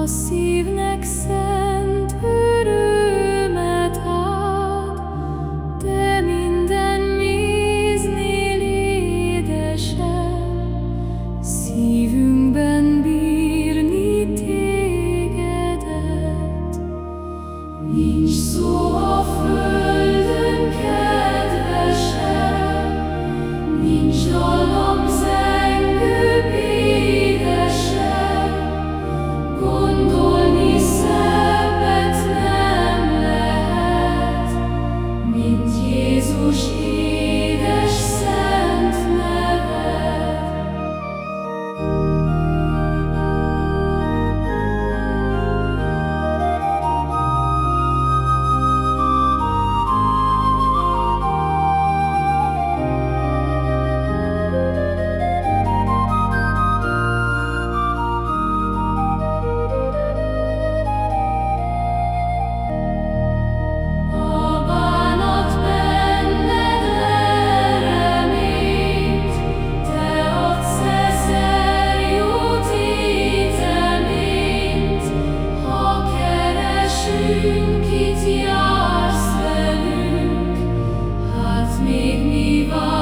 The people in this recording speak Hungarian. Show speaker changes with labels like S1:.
S1: a szívnek szem. Oh.